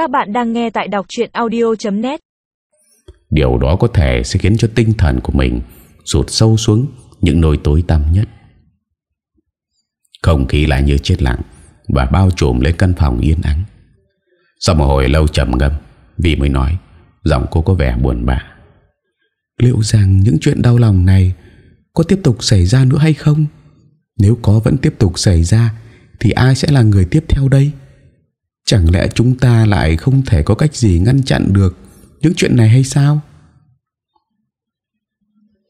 Các bạn đang nghe tại đọc truyện audio.net Điều đó có thể sẽ khiến cho tinh thần của mình sụt sâu xuống những nơi tối tăm nhất. Không khí lại như chết lặng và bao trùm lên căn phòng yên ắng. Sau một hồi lâu trầm ngâm, vì mới nói, giọng cô có vẻ buồn bã. Liệu rằng những chuyện đau lòng này có tiếp tục xảy ra nữa hay không? Nếu có vẫn tiếp tục xảy ra, thì ai sẽ là người tiếp theo đây? Chẳng lẽ chúng ta lại không thể có cách gì ngăn chặn được những chuyện này hay sao?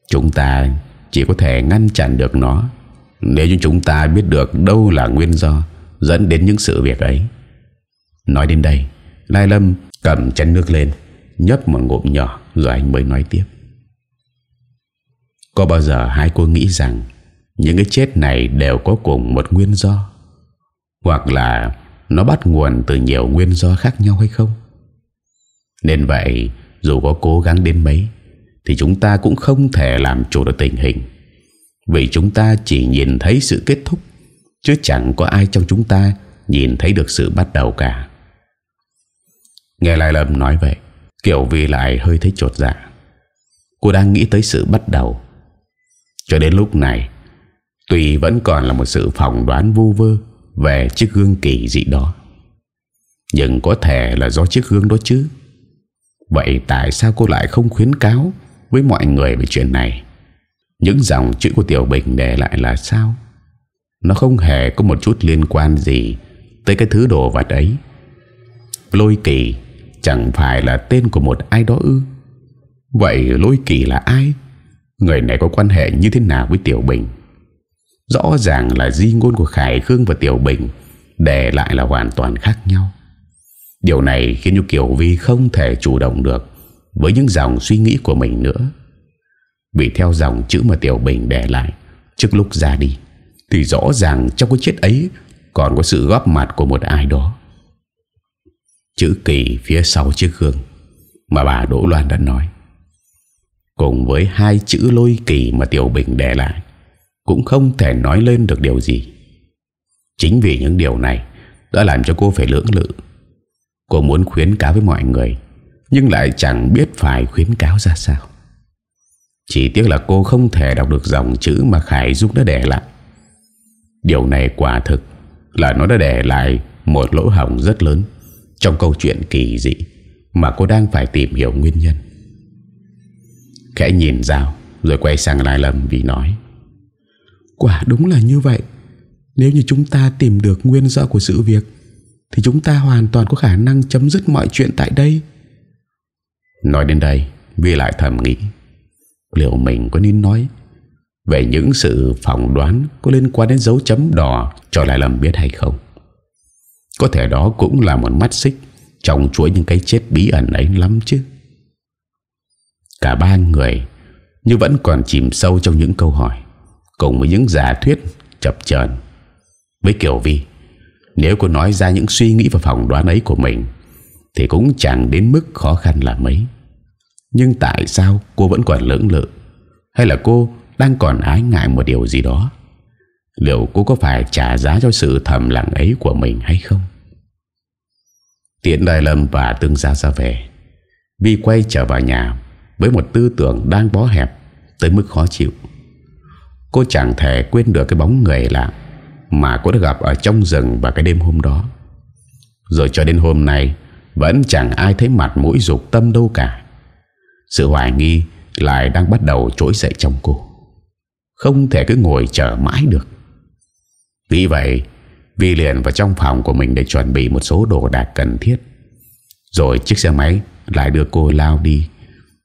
Chúng ta chỉ có thể ngăn chặn được nó nếu như chúng ta biết được đâu là nguyên do dẫn đến những sự việc ấy. Nói đến đây, Lai Lâm cầm chén nước lên, nhấp một ngụm nhỏ rồi anh mới nói tiếp. Có bao giờ hai cô nghĩ rằng những cái chết này đều có cùng một nguyên do? Hoặc là nó bắt nguồn từ nhiều nguyên do khác nhau hay không? Nên vậy, dù có cố gắng đến mấy, thì chúng ta cũng không thể làm chủ được tình hình. Vì chúng ta chỉ nhìn thấy sự kết thúc, chứ chẳng có ai trong chúng ta nhìn thấy được sự bắt đầu cả. Nghe Lai Lâm nói vậy, Kiều Vi lại hơi thấy chột dạ. Cô đang nghĩ tới sự bắt đầu. Cho đến lúc này, tuy vẫn còn là một sự phỏng đoán vu vơ về chiếc gương kỳ dị đó, nhưng có thể là do chiếc gương đó chứ. Vậy tại sao cô lại không khuyến cáo với mọi người về chuyện này? Những dòng chữ của Tiểu Bình để lại là sao? Nó không hề có một chút liên quan gì tới cái thứ đồ vật ấy. Lôi kỳ chẳng phải là tên của một ai đó ư? Vậy lôi kỳ là ai? Người này có quan hệ như thế nào với Tiểu Bình? Rõ ràng là di ngôn của Khải Khương và Tiểu Bình để lại là hoàn toàn khác nhau. Điều này khiến cho Kiều Vi không thể chủ động được với những dòng suy nghĩ của mình nữa. Vì theo dòng chữ mà Tiểu Bình để lại trước lúc ra đi, thì rõ ràng trong cái chết ấy còn có sự góp mặt của một ai đó. Chữ kỳ phía sau chiếc gương mà bà Đỗ Loan đã nói. Cùng với hai chữ lôi kỳ mà Tiểu Bình để lại, cũng không thể nói lên được điều gì. Chính vì những điều này đã làm cho cô phải lưỡng lự. Cô muốn khuyến cáo với mọi người, Nhưng lại chẳng biết phải khuyến cáo ra sao. Chỉ tiếc là cô không thể đọc được dòng chữ mà Khải Dung đã để lại. Điều này quả thực là nó đã để lại một lỗ hỏng rất lớn Trong câu chuyện kỳ dị mà cô đang phải tìm hiểu nguyên nhân. Khẽ nhìn Giao, rồi quay sang Lai Lâm vì nói Quả đúng là như vậy Nếu như chúng ta tìm được nguyên do của sự việc thì chúng ta hoàn toàn có khả năng chấm dứt mọi chuyện tại đây. Nói đến đây, Vi lại thầm nghĩ, liệu mình có nên nói về những sự phỏng đoán có liên quan đến dấu chấm đỏ cho lại lầm biết hay không? Có thể đó cũng là một mắt xích trong chuỗi những cái chết bí ẩn ấy lắm chứ. Cả ba người như vẫn còn chìm sâu trong những câu hỏi cùng với những giả thuyết chập chờn. Với Kiều Vi, nếu cô nói ra những suy nghĩ và phỏng đoán ấy của mình, Thì cũng chẳng đến mức khó khăn là mấy. Nhưng tại sao cô vẫn còn lưỡng lự? Hay là cô đang còn ái ngại một điều gì đó? Liệu cô có phải trả giá cho sự thầm lặng ấy của mình hay không? Tiễn Đại Lâm và Tương Gia ra về. Vi quay trở vào nhà Với một tư tưởng đang bó hẹp Tới mức khó chịu. Cô chẳng thể quên được cái bóng người lạ mà cô đã gặp ở trong rừng vào cái đêm hôm đó. Rồi cho đến hôm nay vẫn chẳng ai thấy mặt mũi dục tâm đâu cả. Sự hoài nghi lại đang bắt đầu trỗi dậy trong cô. Không thể cứ ngồi chờ mãi được. Vì vậy, Vi liền vào trong phòng của mình để chuẩn bị một số đồ đạc cần thiết. Rồi chiếc xe máy lại đưa cô lao đi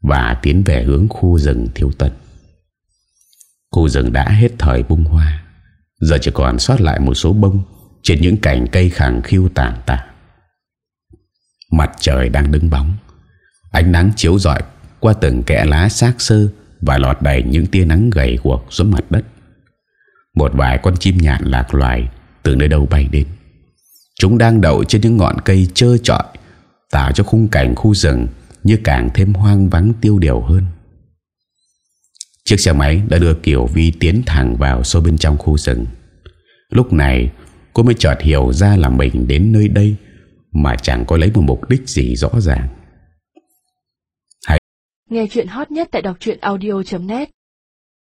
và tiến về hướng khu rừng thiếu tận. Khu rừng đã hết thời bung hoa. Giờ chỉ còn sót lại một số bông Trên những cành cây khẳng khiu tàn tạ. Mặt trời đang đứng bóng. Ánh nắng chiếu rọi Qua từng kẽ lá xác sơ Và lọt đầy những tia nắng gầy guộc xuống mặt đất. Một vài con chim nhạn lạc loài Từ nơi đâu bay đến. Chúng đang đậu trên những ngọn cây trơ trọi, Tạo cho khung cảnh khu rừng Như càng thêm hoang vắng tiêu điều hơn. Chiếc xe máy đã đưa Kiều Vi tiến thẳng vào sâu bên trong khu rừng. Lúc này, cô mới chợt hiểu ra là mình đến nơi đây mà chẳng có lấy một mục đích gì rõ ràng. Nghe chuyện hot nhất tại đọc audio.net